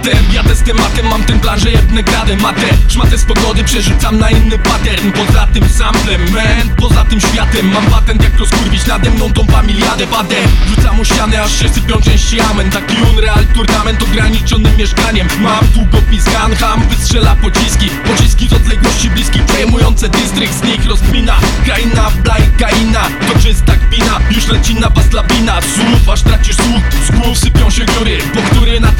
batem Jadę z tematem, mam ten plan, że jedne gradę Matę, szmatę z pogody przerzucam na inny pattern. Poza tym samplem, man, poza tym światem. Mam patent jak rozkurwić nade mną tą familiadę Badę, rzucam o ścianę, aż się sypią części amen. Taki unreal turnament ograniczonym mieszkaniem. Mam długopis Ganham, wystrzela pociski. Pociski z odległości bliskich, przejmujące dystrykt. Z nich rozkmina, kraina, blaj, kaina. To czysta kpina, już leci na was lawina Słów, aż tracisz słuch, z głów sypią się góry Po który na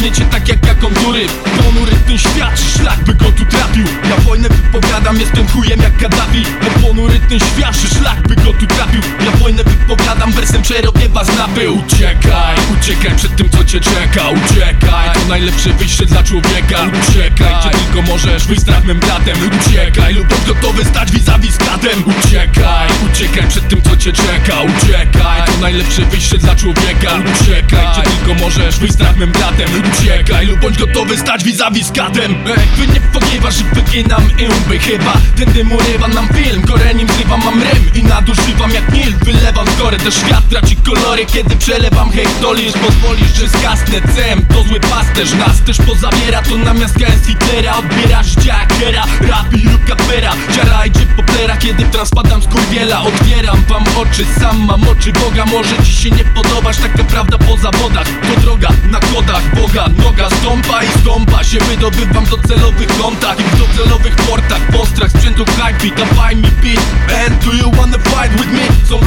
zmiecie tak jak ja kontury. Ponury ten świat, szlak by go tu trafił. Ja wojnę wypowiadam, jestem chujem jak Gaddafi. No ponury ten świat, szlak by go tu trafił. Ja wojnę wypowiadam, wersem przerobię was na pył Uciekaj, uciekaj przed tym co cię czeka. Uciekaj, to najlepsze wyjście dla człowieka. Uciekaj, gdzie tylko możesz wyjść z trafnym bratem. Uciekaj, lub gotowy stać vis-a-vis kratem Uciekaj, uciekaj przed tym co cię czeka. Uciekaj, to najlepsze wyjście dla człowieka. Uciekaj, możesz wyjść z trafnym bratem. Uciekaj, lub bądź gotowy stać vis-a-vis Ej, wy nie pogiewasz, że wyginam ęby chyba. Dym urywa nam film, korenim zrywam mam rym I nadużywam jak Nil, wylewam w gorę Też świat traci kolory, kiedy przelewam hektolisz Pozwolisz, że zgasnę cem, to zły pasterz Nas też pozabiera, to namiast KS Hitlera Odbierasz dziakera, rap kurwiela Otwieram wam oczy, sam mam oczy. Boga Może ci się nie podobać, taka prawda po zawodach. To droga na kodach Boga Noga stąpa i stąpa się. Wydobywam do celowych kontach I w docelowych portach. Postrach sprzętu hype Dawaj mi beat. And do you wanna fight with me? Są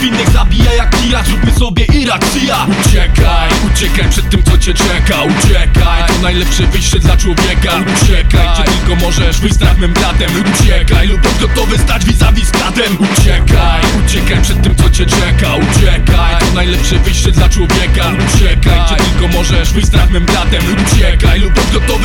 bija On w innych zabija jak kira Zróbmy sobie Irak, Sia Uciekaj, uciekaj przed tym co cię czeka. Uciekaj, to najlepsze wyjście dla człowieka. Uciekaj, gdzie tylko możesz wyjść z trafnym bratem. Uciekaj, lub gotowy stać vis-a-vis Uciekaj, uciekaj przed tym co cię czeka. Uciekaj, to najlepsze wyjście dla człowieka. Uciekaj, gdzie tylko możesz wyjść z trafnym bratem. Uciekaj, lub bądź gotowy